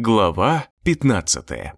Глава 15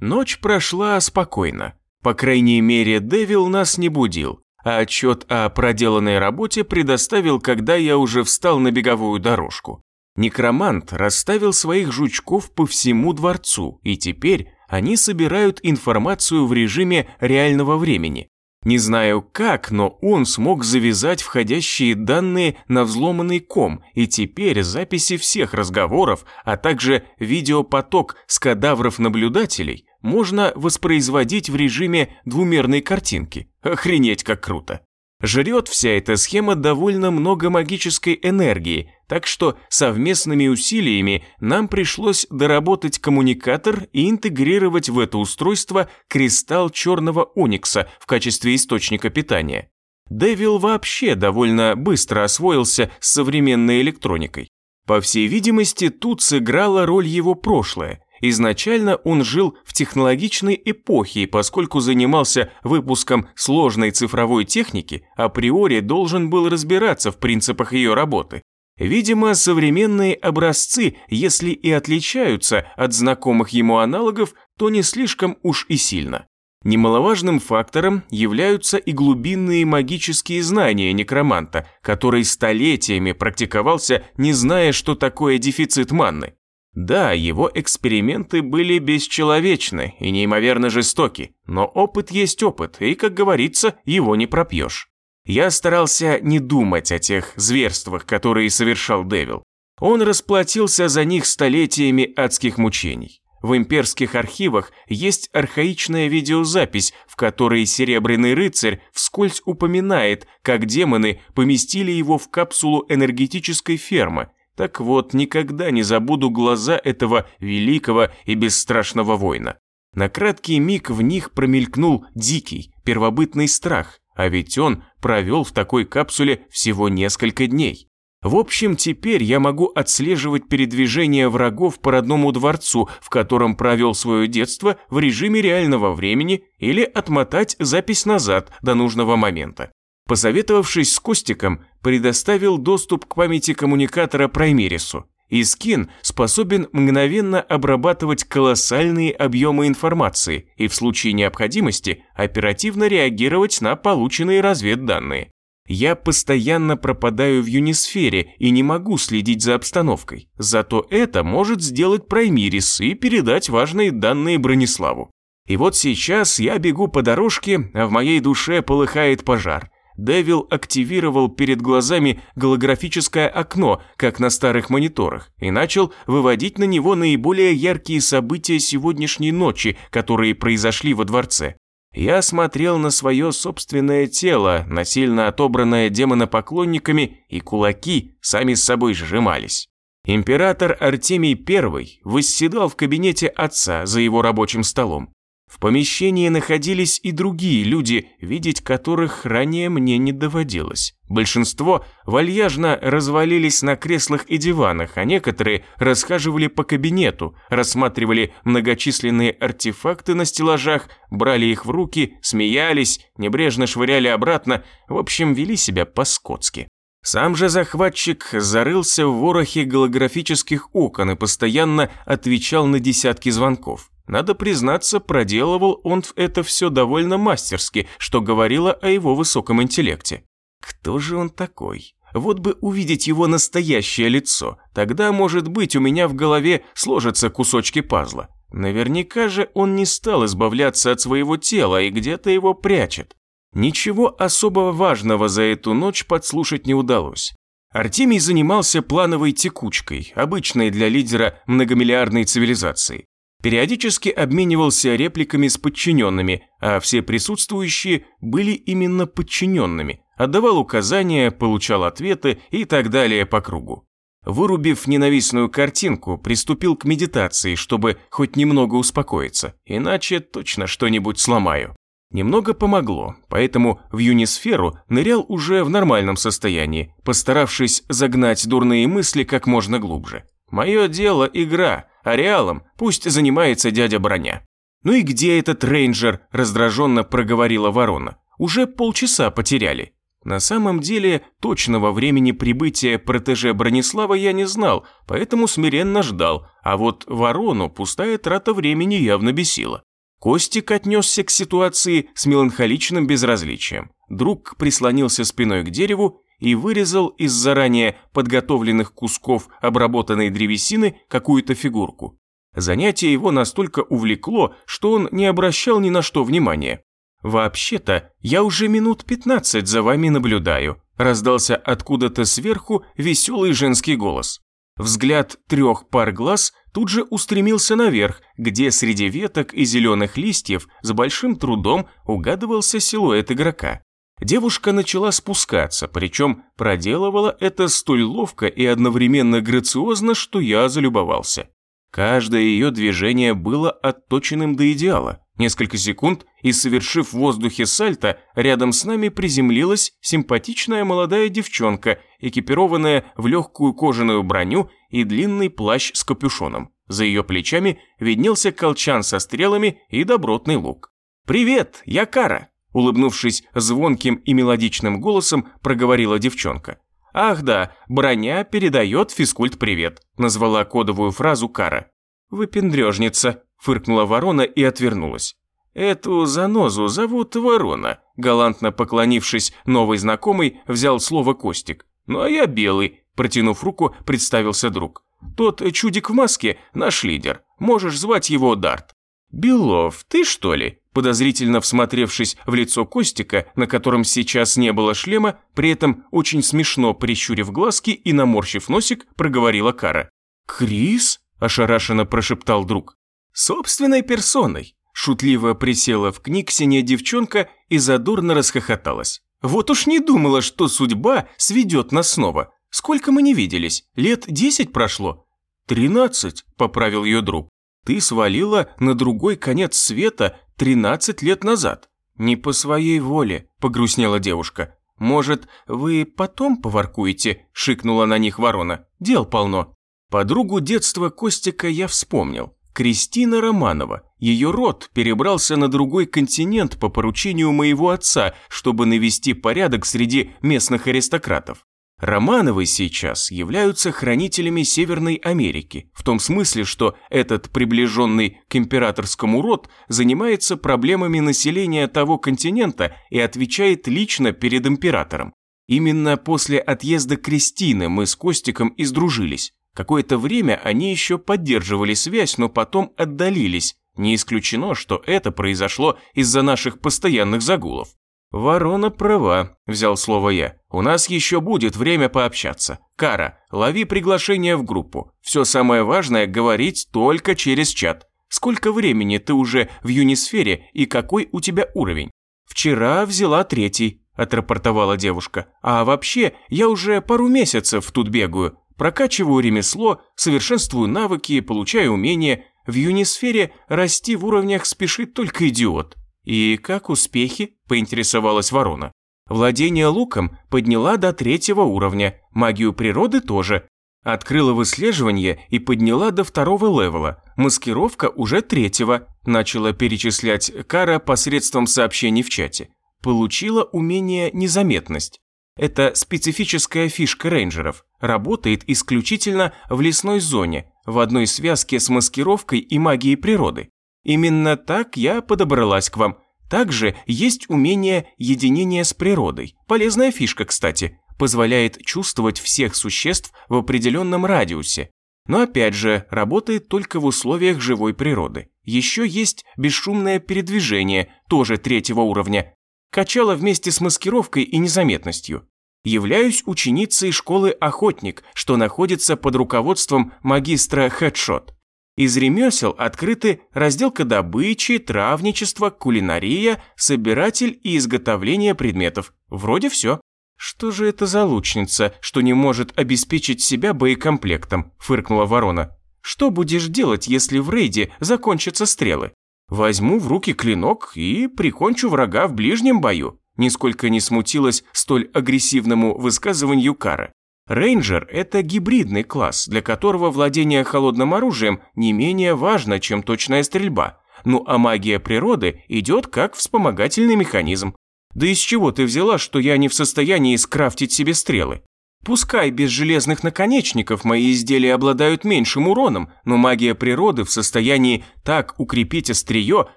Ночь прошла спокойно. По крайней мере, Дэвил нас не будил, а отчет о проделанной работе предоставил, когда я уже встал на беговую дорожку. Некромант расставил своих жучков по всему дворцу, и теперь они собирают информацию в режиме реального времени. Не знаю как, но он смог завязать входящие данные на взломанный ком, и теперь записи всех разговоров, а также видеопоток с кадавров наблюдателей можно воспроизводить в режиме двумерной картинки. Охренеть как круто. Жрет вся эта схема довольно много магической энергии, так что совместными усилиями нам пришлось доработать коммуникатор и интегрировать в это устройство кристалл черного оникса в качестве источника питания. Дэвил вообще довольно быстро освоился с современной электроникой. По всей видимости, тут сыграла роль его прошлое, Изначально он жил в технологичной эпохе, поскольку занимался выпуском сложной цифровой техники, априори должен был разбираться в принципах ее работы. Видимо, современные образцы, если и отличаются от знакомых ему аналогов, то не слишком уж и сильно. Немаловажным фактором являются и глубинные магические знания некроманта, который столетиями практиковался, не зная, что такое дефицит манны. Да, его эксперименты были бесчеловечны и неимоверно жестоки, но опыт есть опыт, и, как говорится, его не пропьешь. Я старался не думать о тех зверствах, которые совершал Девил. Он расплатился за них столетиями адских мучений. В имперских архивах есть архаичная видеозапись, в которой Серебряный рыцарь вскользь упоминает, как демоны поместили его в капсулу энергетической фермы – так вот, никогда не забуду глаза этого великого и бесстрашного воина. На краткий миг в них промелькнул дикий, первобытный страх, а ведь он провел в такой капсуле всего несколько дней. В общем, теперь я могу отслеживать передвижение врагов по родному дворцу, в котором провел свое детство в режиме реального времени, или отмотать запись назад до нужного момента. Посоветовавшись с Костиком, предоставил доступ к памяти коммуникатора Праймерису. Скин способен мгновенно обрабатывать колоссальные объемы информации и в случае необходимости оперативно реагировать на полученные разведданные. Я постоянно пропадаю в юнисфере и не могу следить за обстановкой. Зато это может сделать Праймирис и передать важные данные Брониславу. И вот сейчас я бегу по дорожке, а в моей душе полыхает пожар. Дэвил активировал перед глазами голографическое окно, как на старых мониторах, и начал выводить на него наиболее яркие события сегодняшней ночи, которые произошли во дворце. Я смотрел на свое собственное тело, насильно отобранное демонопоклонниками, и кулаки сами с собой сжимались. Император Артемий I восседал в кабинете отца за его рабочим столом. В помещении находились и другие люди, видеть которых ранее мне не доводилось. Большинство вальяжно развалились на креслах и диванах, а некоторые расхаживали по кабинету, рассматривали многочисленные артефакты на стеллажах, брали их в руки, смеялись, небрежно швыряли обратно, в общем, вели себя по-скотски. Сам же захватчик зарылся в ворохе голографических окон и постоянно отвечал на десятки звонков. Надо признаться, проделывал он это все довольно мастерски, что говорило о его высоком интеллекте. Кто же он такой? Вот бы увидеть его настоящее лицо, тогда, может быть, у меня в голове сложатся кусочки пазла. Наверняка же он не стал избавляться от своего тела и где-то его прячет. Ничего особо важного за эту ночь подслушать не удалось. Артемий занимался плановой текучкой, обычной для лидера многомиллиардной цивилизации. Периодически обменивался репликами с подчиненными, а все присутствующие были именно подчиненными, отдавал указания, получал ответы и так далее по кругу. Вырубив ненавистную картинку, приступил к медитации, чтобы хоть немного успокоиться, иначе точно что-нибудь сломаю. Немного помогло, поэтому в юнисферу нырял уже в нормальном состоянии, постаравшись загнать дурные мысли как можно глубже. Мое дело – игра, а реалом пусть занимается дядя Броня. «Ну и где этот рейнджер?» – раздраженно проговорила ворона. «Уже полчаса потеряли». На самом деле, точного времени прибытия протеже Бронислава я не знал, поэтому смиренно ждал, а вот ворону пустая трата времени явно бесила. Костик отнесся к ситуации с меланхоличным безразличием. Друг прислонился спиной к дереву и вырезал из заранее подготовленных кусков обработанной древесины какую-то фигурку. Занятие его настолько увлекло, что он не обращал ни на что внимания. «Вообще-то, я уже минут пятнадцать за вами наблюдаю», раздался откуда-то сверху веселый женский голос. Взгляд трех пар глаз тут же устремился наверх, где среди веток и зеленых листьев с большим трудом угадывался силуэт игрока. Девушка начала спускаться, причем проделывала это столь ловко и одновременно грациозно, что я залюбовался. Каждое ее движение было отточенным до идеала. Несколько секунд, и совершив в воздухе сальто, рядом с нами приземлилась симпатичная молодая девчонка, экипированная в легкую кожаную броню и длинный плащ с капюшоном. За ее плечами виднелся колчан со стрелами и добротный лук. «Привет, я Кара!» Улыбнувшись звонким и мелодичным голосом, проговорила девчонка. «Ах да, броня передает физкульт-привет», назвала кодовую фразу Кара. «Выпендрежница», фыркнула ворона и отвернулась. «Эту занозу зовут Ворона», галантно поклонившись новой знакомой, взял слово Костик. «Ну а я Белый», протянув руку, представился друг. «Тот чудик в маске – наш лидер. Можешь звать его Дарт». «Белов, ты что ли?» Подозрительно всмотревшись в лицо Костика, на котором сейчас не было шлема, при этом очень смешно прищурив глазки и наморщив носик, проговорила Кара. «Крис?» – ошарашенно прошептал друг. «Собственной персоной!» Шутливо присела в книгсине девчонка и задорно расхохоталась. «Вот уж не думала, что судьба сведет нас снова. Сколько мы не виделись? Лет десять прошло?» «Тринадцать», – поправил ее друг. «Ты свалила на другой конец света тринадцать лет назад». «Не по своей воле», – погрустнела девушка. «Может, вы потом поваркуете?» – шикнула на них ворона. «Дел полно». Подругу детства Костика я вспомнил. Кристина Романова. Ее род перебрался на другой континент по поручению моего отца, чтобы навести порядок среди местных аристократов. Романовы сейчас являются хранителями Северной Америки, в том смысле, что этот приближенный к императорскому род занимается проблемами населения того континента и отвечает лично перед императором. Именно после отъезда Кристины мы с Костиком и сдружились. Какое-то время они еще поддерживали связь, но потом отдалились. Не исключено, что это произошло из-за наших постоянных загулов. «Ворона права», – взял слово я. «У нас еще будет время пообщаться. Кара, лови приглашение в группу. Все самое важное говорить только через чат. Сколько времени ты уже в Юнисфере и какой у тебя уровень?» «Вчера взяла третий», – отрапортовала девушка. «А вообще, я уже пару месяцев тут бегаю. Прокачиваю ремесло, совершенствую навыки, получаю умения. В юнисфере расти в уровнях спешит только идиот. И как успехи? Поинтересовалась ворона. Владение луком подняла до третьего уровня, магию природы тоже. Открыла выслеживание и подняла до второго левела. Маскировка уже третьего. Начала перечислять Кара посредством сообщений в чате. Получила умение незаметность. Это специфическая фишка рейнджеров. Работает исключительно в лесной зоне, в одной связке с маскировкой и магией природы. Именно так я подобралась к вам. Также есть умение единения с природой. Полезная фишка, кстати. Позволяет чувствовать всех существ в определенном радиусе. Но опять же, работает только в условиях живой природы. Еще есть бесшумное передвижение, тоже третьего уровня, Качала вместе с маскировкой и незаметностью. Являюсь ученицей школы «Охотник», что находится под руководством магистра Хедшот. Из ремесел открыты разделка добычи, травничество, кулинария, собиратель и изготовление предметов. Вроде все. «Что же это за лучница, что не может обеспечить себя боекомплектом?» – фыркнула ворона. «Что будешь делать, если в рейде закончатся стрелы?» Возьму в руки клинок и прикончу врага в ближнем бою. Нисколько не смутилась столь агрессивному высказыванию Кара. Рейнджер – это гибридный класс, для которого владение холодным оружием не менее важно, чем точная стрельба. Ну а магия природы идет как вспомогательный механизм. Да из чего ты взяла, что я не в состоянии скрафтить себе стрелы? Пускай без железных наконечников мои изделия обладают меньшим уроном, но магия природы в состоянии так укрепить острие,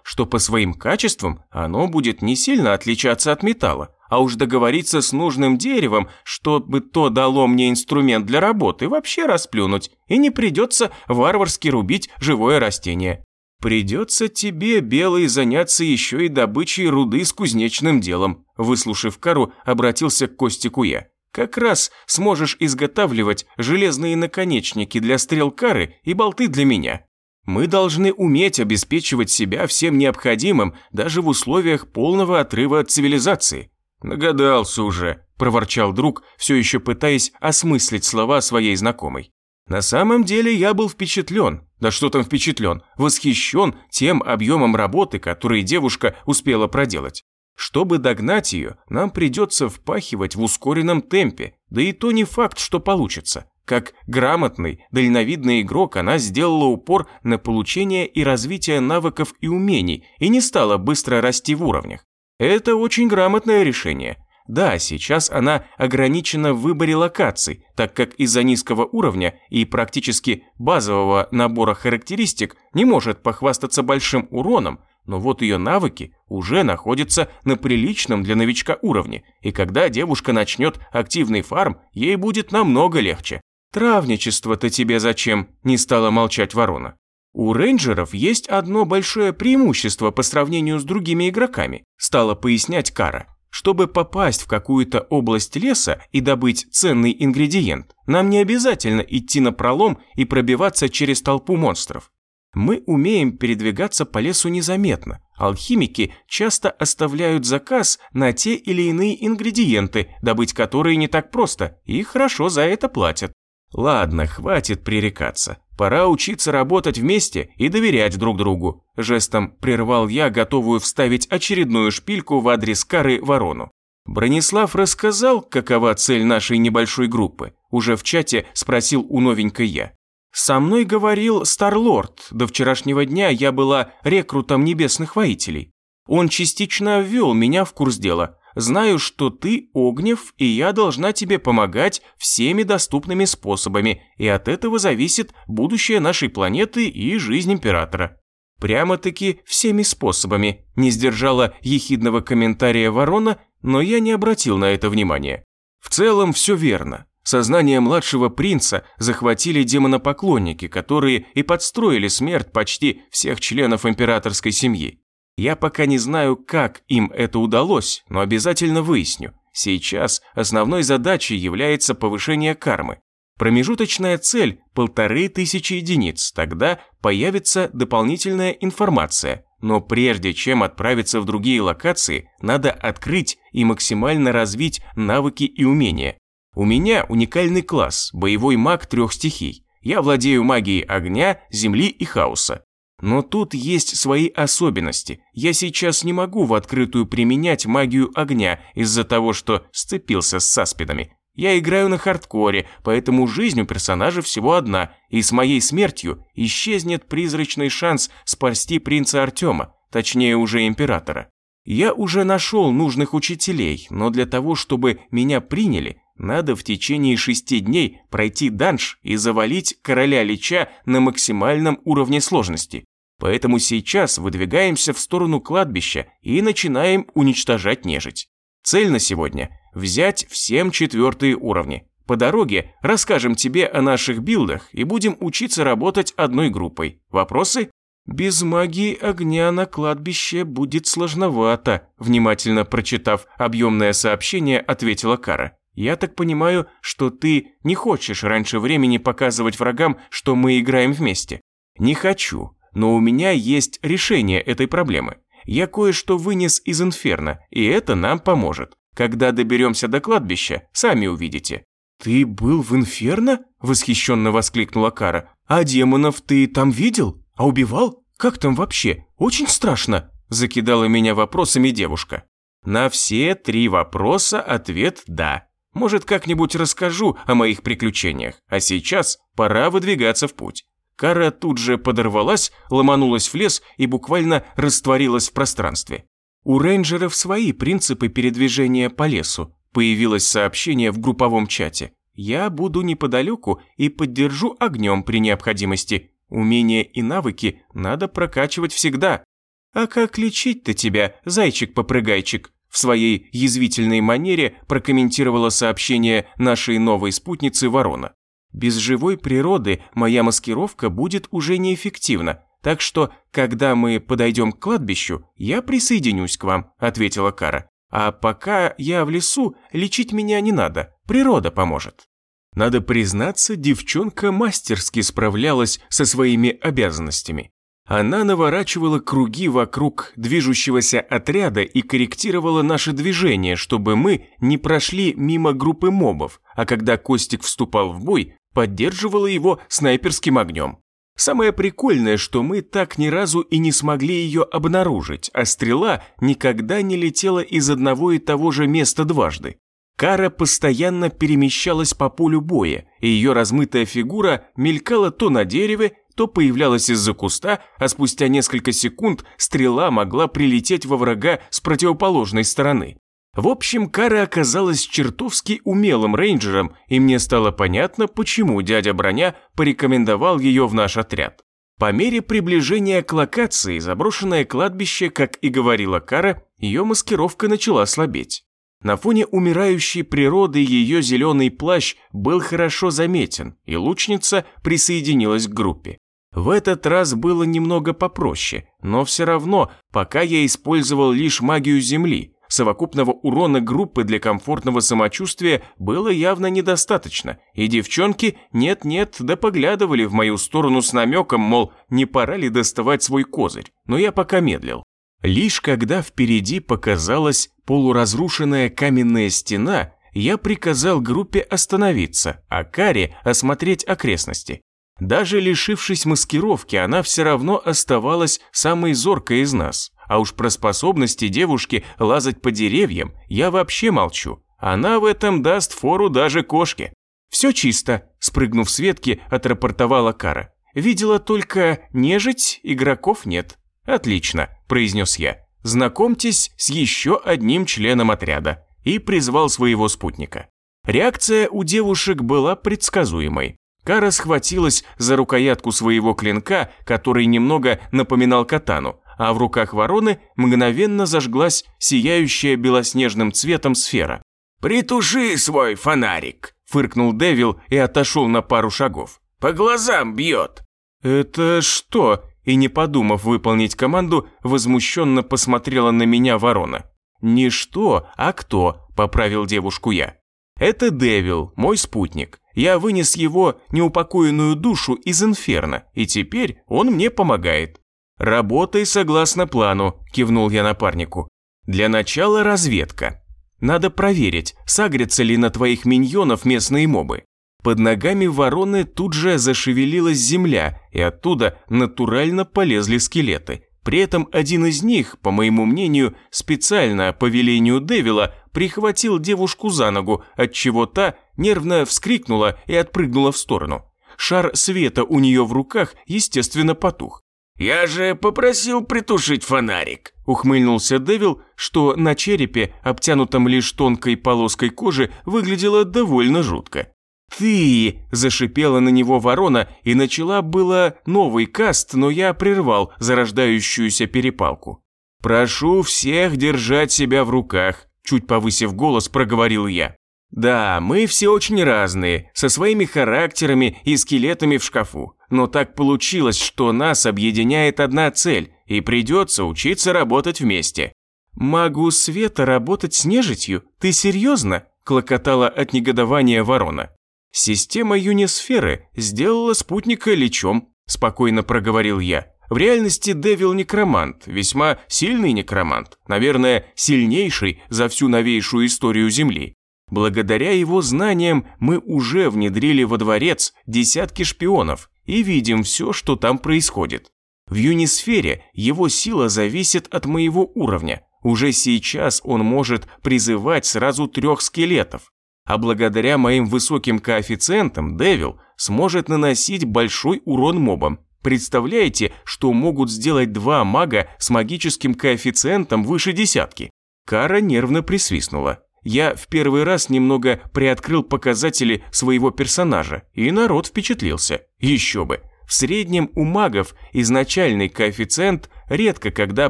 что по своим качествам оно будет не сильно отличаться от металла. А уж договориться с нужным деревом, чтобы то дало мне инструмент для работы, вообще расплюнуть, и не придется варварски рубить живое растение. Придется тебе, Белый, заняться еще и добычей руды с кузнечным делом, выслушав кару, обратился к Костику я. Как раз сможешь изготавливать железные наконечники для стрел кары и болты для меня. Мы должны уметь обеспечивать себя всем необходимым даже в условиях полного отрыва от цивилизации. Нагадался уже, проворчал друг, все еще пытаясь осмыслить слова своей знакомой. На самом деле я был впечатлен, да что там впечатлен, восхищен тем объемом работы, который девушка успела проделать. Чтобы догнать ее, нам придется впахивать в ускоренном темпе, да и то не факт, что получится. Как грамотный, дальновидный игрок она сделала упор на получение и развитие навыков и умений и не стала быстро расти в уровнях. Это очень грамотное решение. Да, сейчас она ограничена в выборе локаций, так как из-за низкого уровня и практически базового набора характеристик не может похвастаться большим уроном, но вот ее навыки уже находятся на приличном для новичка уровне, и когда девушка начнет активный фарм, ей будет намного легче. «Травничество-то тебе зачем?» – не стала молчать ворона. У рейнджеров есть одно большое преимущество по сравнению с другими игроками, стала пояснять Кара. Чтобы попасть в какую-то область леса и добыть ценный ингредиент, нам не обязательно идти на пролом и пробиваться через толпу монстров. Мы умеем передвигаться по лесу незаметно. Алхимики часто оставляют заказ на те или иные ингредиенты, добыть которые не так просто, и хорошо за это платят. Ладно, хватит пререкаться. Пора учиться работать вместе и доверять друг другу. Жестом прервал я, готовую вставить очередную шпильку в адрес Кары Ворону. Бронислав рассказал, какова цель нашей небольшой группы. Уже в чате спросил у новенькой я. Со мной говорил Старлорд, до вчерашнего дня я была рекрутом небесных воителей. Он частично ввел меня в курс дела. Знаю, что ты Огнев, и я должна тебе помогать всеми доступными способами, и от этого зависит будущее нашей планеты и жизнь Императора. Прямо-таки всеми способами, не сдержала ехидного комментария ворона, но я не обратил на это внимания. В целом все верно. Сознание младшего принца захватили демонопоклонники, которые и подстроили смерть почти всех членов императорской семьи. Я пока не знаю, как им это удалось, но обязательно выясню. Сейчас основной задачей является повышение кармы. Промежуточная цель – полторы тысячи единиц, тогда появится дополнительная информация. Но прежде чем отправиться в другие локации, надо открыть и максимально развить навыки и умения. У меня уникальный класс, боевой маг трех стихий. Я владею магией огня, земли и хаоса. Но тут есть свои особенности. Я сейчас не могу в открытую применять магию огня из-за того, что сцепился с саспидами. Я играю на хардкоре, поэтому жизнь у персонажа всего одна, и с моей смертью исчезнет призрачный шанс спасти принца Артема, точнее уже императора. Я уже нашел нужных учителей, но для того, чтобы меня приняли, надо в течение шести дней пройти данж и завалить короля Лича на максимальном уровне сложности. Поэтому сейчас выдвигаемся в сторону кладбища и начинаем уничтожать нежить. Цель на сегодня – взять всем четвертые уровни. По дороге расскажем тебе о наших билдах и будем учиться работать одной группой. Вопросы? «Без магии огня на кладбище будет сложновато», внимательно прочитав объемное сообщение, ответила Кара. Я так понимаю, что ты не хочешь раньше времени показывать врагам, что мы играем вместе. Не хочу, но у меня есть решение этой проблемы. Я кое-что вынес из инферно, и это нам поможет. Когда доберемся до кладбища, сами увидите. «Ты был в инферно?» – восхищенно воскликнула Кара. «А демонов ты там видел? А убивал? Как там вообще? Очень страшно!» – закидала меня вопросами девушка. На все три вопроса ответ «да». Может, как-нибудь расскажу о моих приключениях, а сейчас пора выдвигаться в путь. Кара тут же подорвалась, ломанулась в лес и буквально растворилась в пространстве. У рейнджеров свои принципы передвижения по лесу. Появилось сообщение в групповом чате. Я буду неподалеку и поддержу огнем при необходимости. Умения и навыки надо прокачивать всегда. А как лечить-то тебя, зайчик-попрыгайчик? В своей язвительной манере прокомментировала сообщение нашей новой спутницы Ворона. Без живой природы моя маскировка будет уже неэффективна, так что, когда мы подойдем к кладбищу, я присоединюсь к вам», – ответила Кара. «А пока я в лесу, лечить меня не надо, природа поможет». Надо признаться, девчонка мастерски справлялась со своими обязанностями. Она наворачивала круги вокруг движущегося отряда и корректировала наше движение, чтобы мы не прошли мимо группы мобов, а когда Костик вступал в бой, поддерживала его снайперским огнем. Самое прикольное, что мы так ни разу и не смогли ее обнаружить, а стрела никогда не летела из одного и того же места дважды. Кара постоянно перемещалась по полю боя, и ее размытая фигура мелькала то на дереве, то появлялась из-за куста, а спустя несколько секунд стрела могла прилететь во врага с противоположной стороны. В общем, Кара оказалась чертовски умелым рейнджером, и мне стало понятно, почему дядя Броня порекомендовал ее в наш отряд. По мере приближения к локации заброшенное кладбище, как и говорила Кара, ее маскировка начала слабеть. На фоне умирающей природы ее зеленый плащ был хорошо заметен, и лучница присоединилась к группе. В этот раз было немного попроще, но все равно, пока я использовал лишь магию Земли, Совокупного урона группы для комфортного самочувствия было явно недостаточно, и девчонки нет-нет да поглядывали в мою сторону с намеком, мол, не пора ли доставать свой козырь, но я пока медлил. Лишь когда впереди показалась полуразрушенная каменная стена, я приказал группе остановиться, а Каре осмотреть окрестности. Даже лишившись маскировки, она все равно оставалась самой зоркой из нас. А уж про способности девушки лазать по деревьям я вообще молчу. Она в этом даст фору даже кошке. «Все чисто», – спрыгнув с ветки, отрапортовала Кара. «Видела только нежить, игроков нет». «Отлично», – произнес я. «Знакомьтесь с еще одним членом отряда» и призвал своего спутника. Реакция у девушек была предсказуемой. Кара схватилась за рукоятку своего клинка, который немного напоминал катану, а в руках вороны мгновенно зажглась сияющая белоснежным цветом сфера. «Притуши свой фонарик!» – фыркнул Дэвил и отошел на пару шагов. «По глазам бьет!» «Это что?» И не подумав выполнить команду, возмущенно посмотрела на меня ворона. «Не что, а кто?» – поправил девушку я. «Это Дэвил, мой спутник. Я вынес его неупокоенную душу из инферно, и теперь он мне помогает. «Работай согласно плану», – кивнул я напарнику. «Для начала разведка. Надо проверить, сагрятся ли на твоих миньонов местные мобы. Под ногами вороны тут же зашевелилась земля, и оттуда натурально полезли скелеты. При этом один из них, по моему мнению, специально по велению Девила прихватил девушку за ногу, отчего та нервно вскрикнула и отпрыгнула в сторону. Шар света у нее в руках, естественно, потух. «Я же попросил притушить фонарик», – ухмыльнулся Дэвил, что на черепе, обтянутом лишь тонкой полоской кожи, выглядело довольно жутко. «Ты!» – зашипела на него ворона и начала было новый каст, но я прервал зарождающуюся перепалку. «Прошу всех держать себя в руках», – чуть повысив голос, проговорил я. «Да, мы все очень разные, со своими характерами и скелетами в шкафу. Но так получилось, что нас объединяет одна цель, и придется учиться работать вместе. «Магу света работать с нежитью? Ты серьезно?» – клокотала от негодования ворона. «Система юнисферы сделала спутника лечом», – спокойно проговорил я. В реальности Девил некромант, весьма сильный некромант, наверное, сильнейший за всю новейшую историю Земли. Благодаря его знаниям мы уже внедрили во дворец десятки шпионов и видим все, что там происходит. В юнисфере его сила зависит от моего уровня. Уже сейчас он может призывать сразу трех скелетов. А благодаря моим высоким коэффициентам Девил сможет наносить большой урон мобам. Представляете, что могут сделать два мага с магическим коэффициентом выше десятки? Кара нервно присвистнула. Я в первый раз немного приоткрыл показатели своего персонажа, и народ впечатлился. Еще бы. В среднем у магов изначальный коэффициент редко когда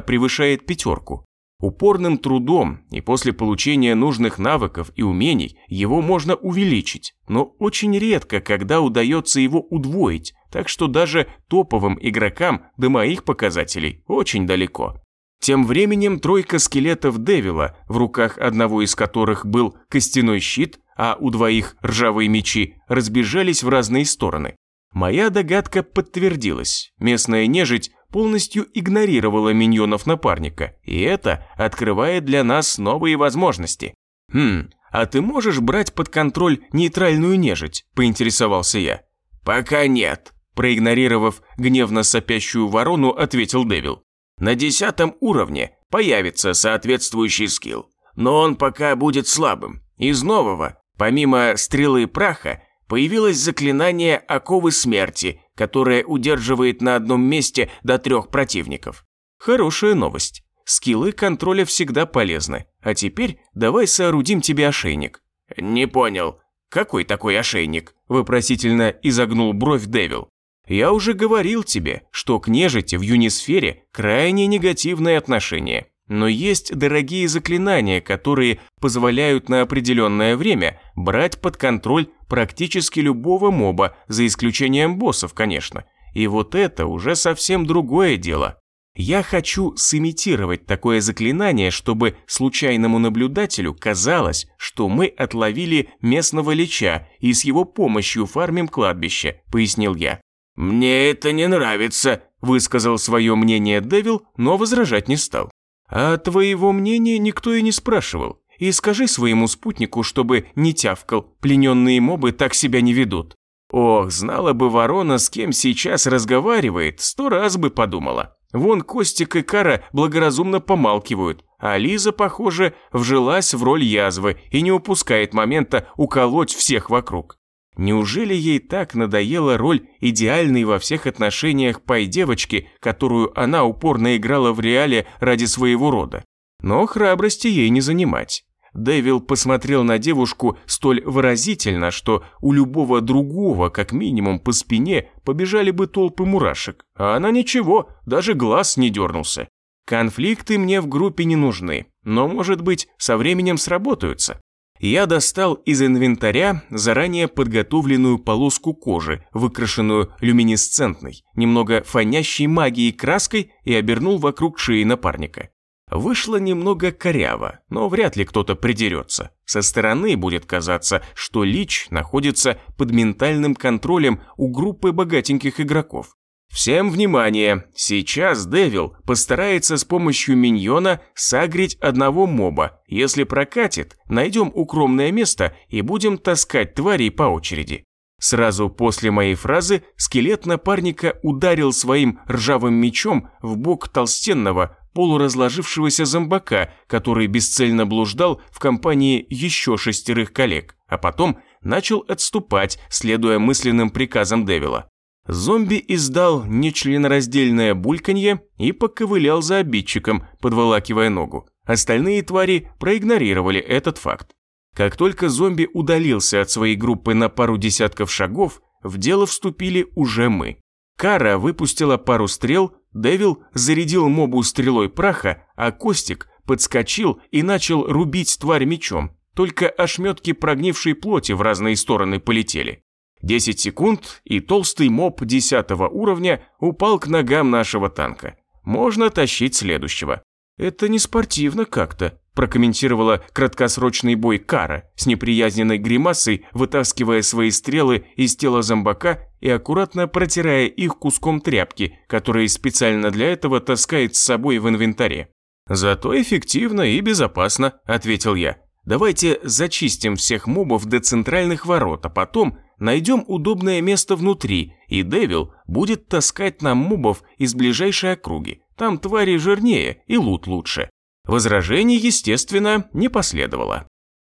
превышает пятерку. Упорным трудом и после получения нужных навыков и умений его можно увеличить, но очень редко, когда удается его удвоить, так что даже топовым игрокам до моих показателей очень далеко. Тем временем тройка скелетов Девила, в руках одного из которых был костяной щит, а у двоих ржавые мечи, разбежались в разные стороны. Моя догадка подтвердилась. Местная нежить полностью игнорировала миньонов напарника, и это открывает для нас новые возможности. «Хм, а ты можешь брать под контроль нейтральную нежить?» – поинтересовался я. «Пока нет», – проигнорировав гневно сопящую ворону, ответил Девил. «На десятом уровне появится соответствующий скилл, но он пока будет слабым. Из нового, помимо стрелы праха, появилось заклинание оковы смерти, которое удерживает на одном месте до трех противников. Хорошая новость. Скиллы контроля всегда полезны. А теперь давай соорудим тебе ошейник. Не понял. Какой такой ошейник? Вопросительно изогнул бровь Девил. Я уже говорил тебе, что к нежити в юнисфере крайне негативное отношение. Но есть дорогие заклинания, которые позволяют на определенное время брать под контроль практически любого моба, за исключением боссов, конечно. И вот это уже совсем другое дело. Я хочу сымитировать такое заклинание, чтобы случайному наблюдателю казалось, что мы отловили местного лича и с его помощью фармим кладбище, пояснил я. «Мне это не нравится», – высказал свое мнение Девил, но возражать не стал. А твоего мнения никто и не спрашивал. И скажи своему спутнику, чтобы не тявкал, плененные мобы так себя не ведут. Ох, знала бы ворона, с кем сейчас разговаривает, сто раз бы подумала. Вон Костик и Кара благоразумно помалкивают, а Лиза, похоже, вжилась в роль язвы и не упускает момента уколоть всех вокруг. Неужели ей так надоела роль идеальной во всех отношениях пай-девочки, которую она упорно играла в реале ради своего рода? Но храбрости ей не занимать. Дэвил посмотрел на девушку столь выразительно, что у любого другого, как минимум по спине, побежали бы толпы мурашек. А она ничего, даже глаз не дернулся. Конфликты мне в группе не нужны, но, может быть, со временем сработаются. Я достал из инвентаря заранее подготовленную полоску кожи, выкрашенную люминесцентной, немного фонящей магией краской и обернул вокруг шеи напарника. Вышло немного коряво, но вряд ли кто-то придерется. Со стороны будет казаться, что Лич находится под ментальным контролем у группы богатеньких игроков. Всем внимание! Сейчас Девил постарается с помощью миньона сагрить одного моба. Если прокатит, найдем укромное место и будем таскать тварей по очереди. Сразу после моей фразы скелет напарника ударил своим ржавым мечом в бок толстенного, полуразложившегося зомбака, который бесцельно блуждал в компании еще шестерых коллег, а потом начал отступать, следуя мысленным приказам Девила. Зомби издал нечленораздельное бульканье и поковылял за обидчиком, подволакивая ногу. Остальные твари проигнорировали этот факт. Как только зомби удалился от своей группы на пару десятков шагов, в дело вступили уже мы. Кара выпустила пару стрел, Девил зарядил мобу стрелой праха, а Костик подскочил и начал рубить тварь мечом. Только ошметки прогнившей плоти в разные стороны полетели. 10 секунд, и толстый моб 10 уровня упал к ногам нашего танка. Можно тащить следующего. Это не спортивно как-то, прокомментировала краткосрочный бой Кара, с неприязненной гримасой вытаскивая свои стрелы из тела зомбака и аккуратно протирая их куском тряпки, который специально для этого таскает с собой в инвентаре. «Зато эффективно и безопасно», – ответил я. «Давайте зачистим всех мобов до центральных ворот, а потом найдем удобное место внутри, и Девил будет таскать нам мобов из ближайшей округи. Там твари жирнее и лут лучше. Возражений, естественно, не последовало.